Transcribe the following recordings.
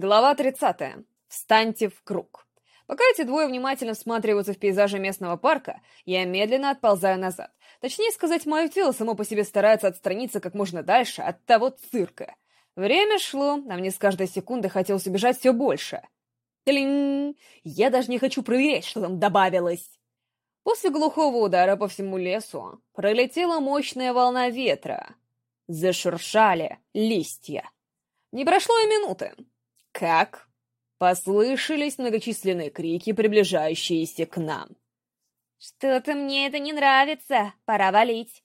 Глава 30. Встаньте в круг. Пока эти двое внимательно всматриваются в пейзажи местного парка, я медленно отползаю назад. Точнее сказать, мое тело само по себе старается отстраниться как можно дальше от того цирка. Время шло, а мне с каждой секунды хотелось убежать все больше. Тлинь! Я даже не хочу проверять, что там добавилось. После глухого удара по всему лесу пролетела мощная волна ветра. Зашуршали листья. Не прошло и минуты, «Как?» Послышались многочисленные крики, приближающиеся к нам. «Что-то мне это не нравится. Пора валить».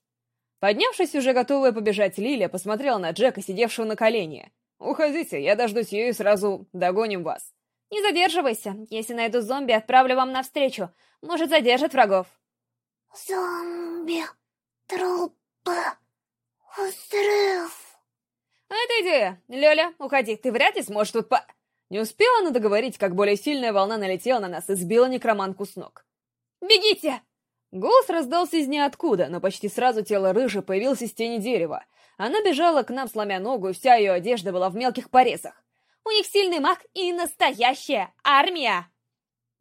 Поднявшись, уже готовая побежать, Лилия посмотрела на Джека, сидевшего на колене. «Уходите, я дождусь ее и сразу догоним вас». «Не задерживайся. Если найду зомби, отправлю вам навстречу. Может, задержит врагов». «Зомби, трупы, взрыв». «Отойди! Лёля, уходи, ты вряд ли сможешь тут по...» Не успела она договорить, как более сильная волна налетела на нас и сбила некроманку с ног. «Бегите!» Голос раздался из ниоткуда, но почти сразу тело рыжи появилось из тени дерева. Она бежала к нам, сломя ногу, и вся ее одежда была в мелких порезах. «У них сильный маг и настоящая армия!»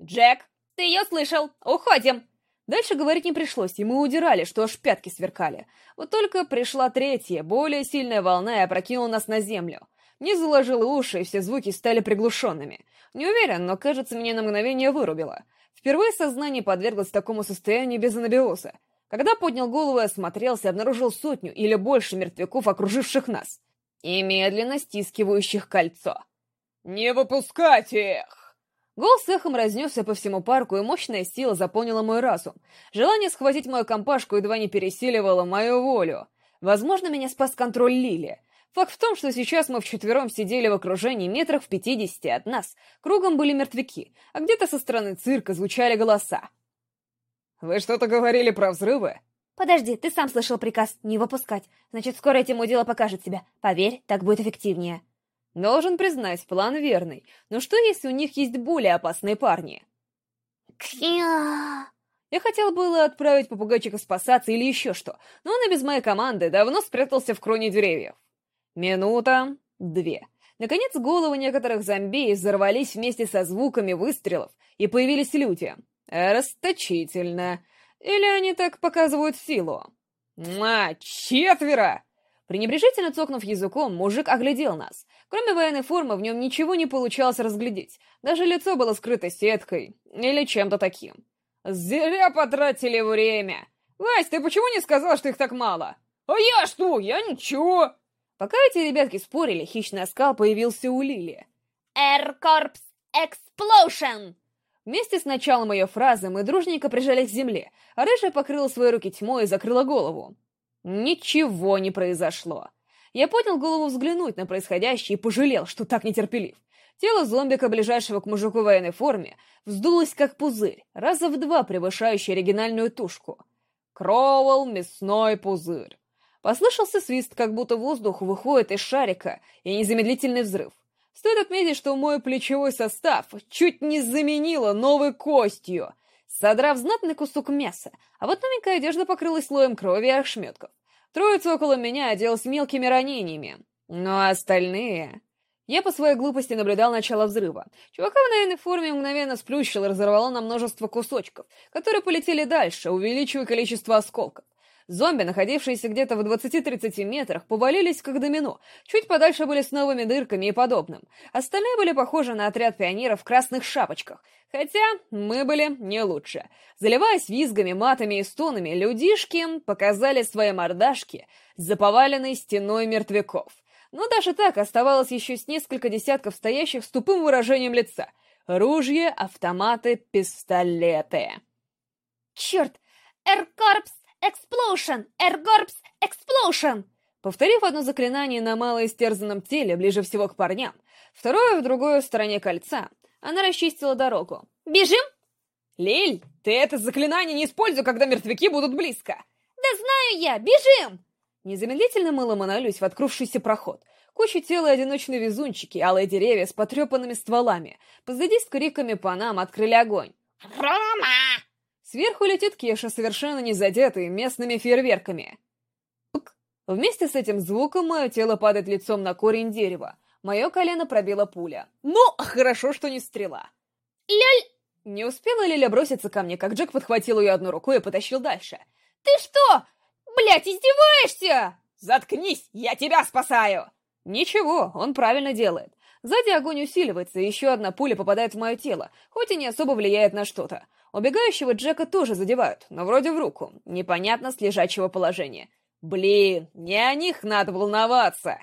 «Джек, ты ее слышал! Уходим!» Дальше говорить не пришлось, и мы удирали, что аж пятки сверкали. Вот только пришла третья, более сильная волна и опрокинула нас на землю. Не заложила уши, и все звуки стали приглушенными. Не уверен, но, кажется, меня на мгновение вырубило. Впервые сознание подверглось такому состоянию без анабиоза. Когда поднял голову и осмотрелся, обнаружил сотню или больше мертвяков, окруживших нас. И медленно стискивающих кольцо. «Не выпускать их!» Голос эхом разнесся по всему парку, и мощная сила заполнила мой разум. Желание схватить мою компашку едва не пересиливало мою волю. Возможно, меня спас контроль Лили. Факт в том, что сейчас мы вчетвером сидели в окружении метрах в пятидесяти от нас. Кругом были мертвяки, а где-то со стороны цирка звучали голоса. «Вы что-то говорили про взрывы?» «Подожди, ты сам слышал приказ не выпускать. Значит, скоро этим дело покажет себя. Поверь, так будет эффективнее». Должен признать, план верный. Но что, если у них есть более опасные парни? Кья! Я хотел было отправить попугайчика спасаться или еще что, но он и без моей команды давно спрятался в кроне деревьев. Минута, две. Наконец головы некоторых зомби взорвались вместе со звуками выстрелов, и появились люди. Расточительно. Или они так показывают силу? «Ма, четверо!» Пренебрежительно цокнув языком, мужик оглядел нас. Кроме военной формы, в нем ничего не получалось разглядеть. Даже лицо было скрыто сеткой или чем-то таким. «Зря потратили время! Вась, ты почему не сказал, что их так мало?» «А я что? Я ничего!» Пока эти ребятки спорили, хищный оскал появился у Лили. «Air Corps Explosion!» Вместе с началом ее фразы мы дружненько прижались к земле, а Рыжая покрыла свои руки тьмой и закрыла голову. Ничего не произошло. Я поднял голову взглянуть на происходящее и пожалел, что так нетерпелив. Тело зомбика, ближайшего к мужику в военной форме, вздулось как пузырь, раза в два превышающий оригинальную тушку. Кроуэлл мясной пузырь. Послышался свист, как будто воздух выходит из шарика, и незамедлительный взрыв. Стоит отметить, что мой плечевой состав чуть не заменило новой костью, содрав знатный кусок мяса, а вот новенькая одежда покрылась слоем крови и ошметков. Троица около меня оделась мелкими ранениями. Но остальные... Я по своей глупости наблюдал начало взрыва. Чувака в наивной форме мгновенно сплющил и разорвало на множество кусочков, которые полетели дальше, увеличивая количество осколков. Зомби, находившиеся где-то в 20-30 метрах, повалились как домино. Чуть подальше были с новыми дырками и подобным. Остальные были похожи на отряд пионеров в красных шапочках. Хотя мы были не лучше. Заливаясь визгами, матами и стонами, людишки показали свои мордашки за поваленной стеной мертвяков. Но даже так оставалось еще с несколько десятков стоящих с тупым выражением лица. Ружья, автоматы, пистолеты. «Черт! Эркорпс Explosion! Эргорпс Explosion!» Повторив одно заклинание на малоистерзанном теле, ближе всего к парням, второе в другой стороне кольца, она расчистила дорогу. «Бежим?» «Лиль, ты это заклинание не используй, когда мертвяки будут близко!» «Да знаю я! Бежим!» Незамедлительно мы ломанулись в открывшийся проход. Куча тела и одиночные везунчики, алые деревья с потрепанными стволами. Позади с криками по нам открыли огонь. «Рома!» Сверху летит Кеша, совершенно не задетый местными фейерверками. Пк! Вместе с этим звуком мое тело падает лицом на корень дерева. Мое колено пробила пуля. Ну, хорошо, что не стрела. Ляль... Не успела Лиля броситься ко мне, как Джек подхватил ее одну рукой и потащил дальше. Ты что? Блять, издеваешься? Заткнись, я тебя спасаю! Ничего, он правильно делает. Сзади огонь усиливается, и еще одна пуля попадает в мое тело, хоть и не особо влияет на что-то. Убегающего Джека тоже задевают, но вроде в руку. Непонятно с лежачего положения. Блин, не о них надо волноваться.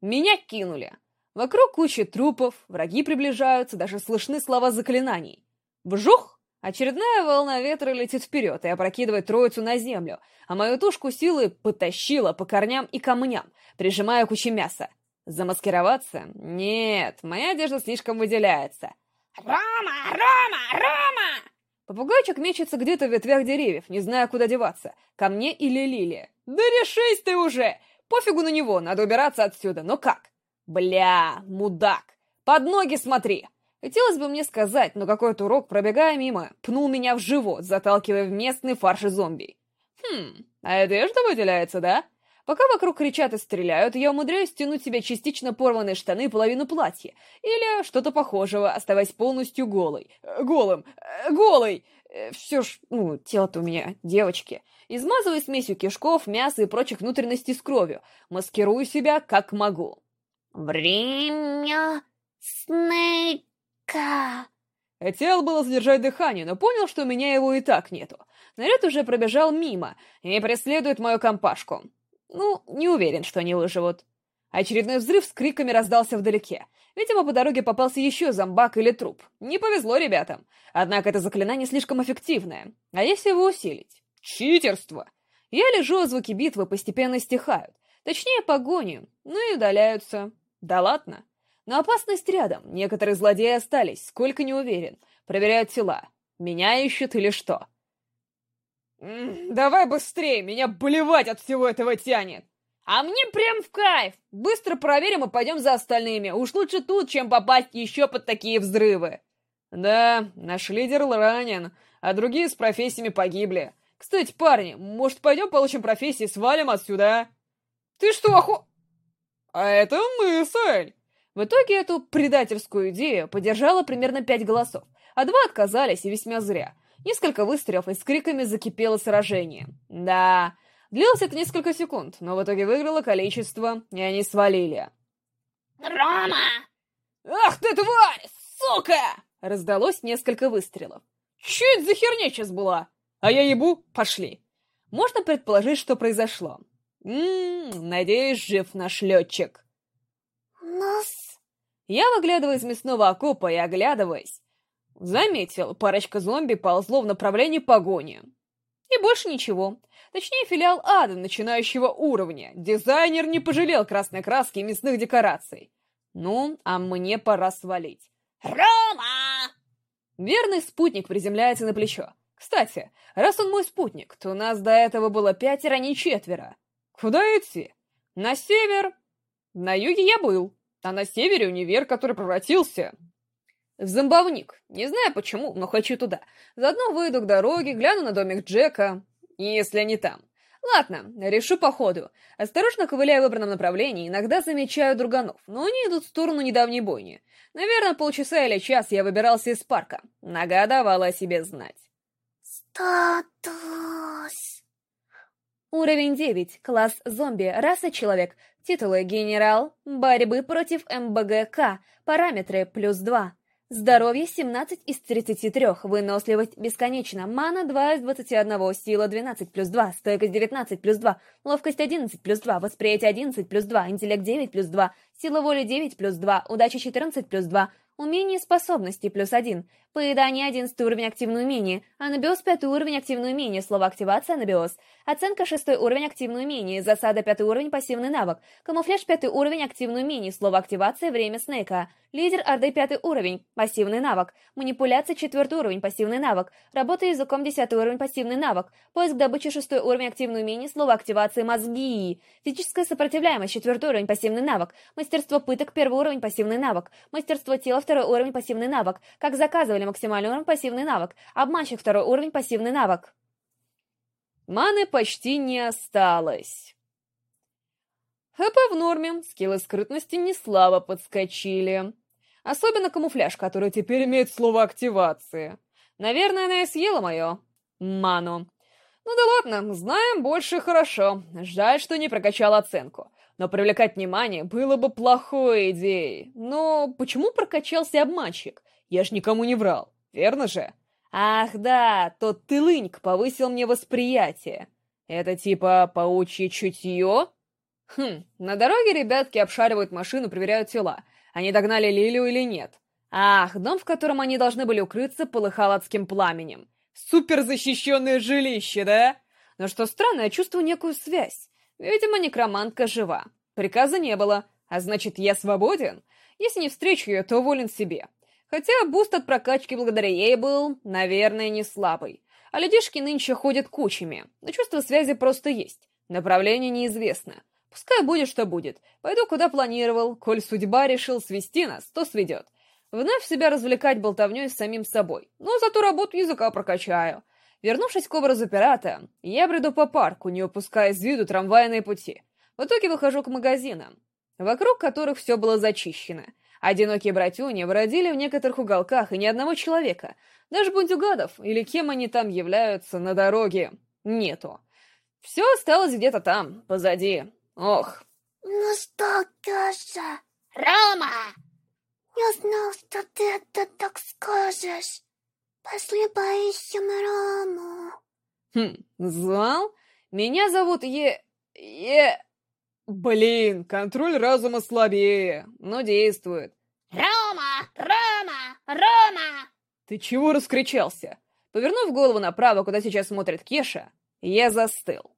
Меня кинули. Вокруг куча трупов, враги приближаются, даже слышны слова заклинаний. Вжух! Очередная волна ветра летит вперед и опрокидывает троицу на землю, а мою тушку силы потащила по корням и камням, прижимая кучи мяса. Замаскироваться? Нет, моя одежда слишком выделяется. «Рома! Рома! Рома!» Попугайчик мечется где-то в ветвях деревьев, не зная, куда деваться. Ко мне или Лиле. Да решись ты уже! Пофигу на него, надо убираться отсюда, но как? Бля, мудак! Под ноги смотри! Хотелось бы мне сказать, но какой-то урок, пробегая мимо, пнул меня в живот, заталкивая в местный фарш зомби. Хм, а одежда выделяется, да? Пока вокруг кричат и стреляют, я умудряюсь стянуть себе частично порванные штаны и половину платья. Или что-то похожего, оставаясь полностью голой. Э, голым. Э, голой! Э, Все ж, ну, тело-то у меня девочки. Измазываю смесью кишков, мяса и прочих внутренностей с кровью. Маскирую себя как могу. Время Снейка. Хотел было задержать дыхание, но понял, что у меня его и так нету. Наряд уже пробежал мимо и преследует мою компашку. Ну, не уверен, что они выживут. Очередной взрыв с криками раздался вдалеке. Видимо, по дороге попался еще зомбак или труп. Не повезло ребятам. Однако это заклинание слишком эффективное. А если его усилить? Читерство! Я лежу, а звуки битвы постепенно стихают. Точнее, погони. Ну и удаляются. Да ладно. Но опасность рядом. Некоторые злодеи остались, сколько не уверен. Проверяют тела. Меня ищут или что? «Давай быстрее, меня болевать от всего этого тянет!» «А мне прям в кайф! Быстро проверим и пойдем за остальными. Уж лучше тут, чем попасть еще под такие взрывы!» «Да, наш лидер ранен, а другие с профессиями погибли. Кстати, парни, может, пойдем получим профессии и свалим отсюда, а?» «Ты что, оху...» «А это мысль!» В итоге эту предательскую идею поддержало примерно пять голосов, а два отказались, и весьма зря. Несколько выстрелов и с криками закипело сражение. Да, длилось это несколько секунд, но в итоге выиграло количество, и они свалили. Рома! «Ах ты, тварь! Сука!» Раздалось несколько выстрелов. «Чё это за херня сейчас была?» «А я ебу? Пошли!» Можно предположить, что произошло. Ммм, надеюсь, жив наш летчик. Нас... Я выглядываю из мясного окопа и оглядываясь. Заметил, парочка зомби ползло в направлении погони. И больше ничего. Точнее, филиал ада начинающего уровня. Дизайнер не пожалел красной краски и мясных декораций. Ну, а мне пора свалить. Рома! Верный спутник приземляется на плечо. Кстати, раз он мой спутник, то у нас до этого было пятеро, а не четверо. Куда идти? На север? На юге я был, а на севере универ, который превратился в зомбовник. Не знаю почему, но хочу туда. Заодно выйду к дороге, гляну на домик Джека, если они там. Ладно, решу по ходу. Осторожно ковыляя в выбранном направлении, иногда замечаю друганов, но они идут в сторону недавней бойни. Наверное, полчаса или час я выбирался из парка. Нога давала о себе знать. Статус... Уровень 9. Класс зомби. Раса человек. Титулы генерал. Борьбы против МБГК. Параметры плюс 2. Здоровье 17 из 33, выносливость бесконечна, мана 2 из 21, сила 12 плюс 2, стойкость 19 плюс 2, ловкость 11 плюс 2, восприятие 11 плюс 2, интеллект 9 плюс 2, сила воли 9 плюс 2, удача 14 плюс 2, умение способности плюс 1, поедание 11 уровень активное умение, анабиоз 5 уровень активное умение, слово активация анабиоз, оценка 6 уровень активное умение, засада 5 уровень пассивный навык, камуфляж 5 уровень активное умение, слово активация время Снейка, лидер Орды 5 уровень, пассивный навык, манипуляция 4 уровень, пассивный навык, работа языком 10 уровень, пассивный навык, поиск добычи 6 уровень активное умение, слово активация мозги, физическая сопротивляемость 4 уровень, пассивный навык, мастерство пыток 1 уровень, пассивный навык, мастерство тела 2 уровень, пассивный навык, как заказывали максимальный уровень, пассивный навык, обманщик 2 уровень, пассивный навык. Маны почти не осталось. ХП в норме, скиллы скрытности не слабо подскочили. Особенно камуфляж, который теперь имеет слово «активация». Наверное, она и съела мое ману. Ну да ладно, знаем больше хорошо. Жаль, что не прокачал оценку. Но привлекать внимание было бы плохой идеей. Но почему прокачался обманщик? Я ж никому не врал, верно же? Ах да, тот тылыньк повысил мне восприятие. Это типа паучье чутье? Хм, на дороге ребятки обшаривают машину, проверяют тела. Они догнали Лилию или нет? Ах, дом, в котором они должны были укрыться, полыхал адским пламенем. Суперзащищенное жилище, да? Но что странно, я чувствую некую связь. Видимо, некромантка жива. Приказа не было, а значит, я свободен. Если не встречу ее, то волен себе. Хотя буст от прокачки благодаря ей был, наверное, не слабый. А людишки нынче ходят кучами, но чувство связи просто есть. Направление неизвестно. Пускай будет, что будет. Пойду, куда планировал. Коль судьба решила свести нас, то сведет. Вновь себя развлекать болтовней с самим собой. Но зато работу языка прокачаю. Вернувшись к образу пирата, я бреду по парку, не упуская из виду трамвайные пути. В итоге выхожу к магазинам, вокруг которых все было зачищено. Одинокие братюни бродили в некоторых уголках, и ни одного человека, даже бундюгадов, или кем они там являются, на дороге, нету. Все осталось где-то там, позади. Ох. Ну что, Кеша? Рома! Я знал, что ты это так скажешь. Пошли поищем Рому. Хм, звал? Меня зовут Е... Е... Блин, контроль разума слабее, но действует. Рома! Рома! Рома! Ты чего раскричался? Повернув голову направо, куда сейчас смотрит Кеша, я застыл.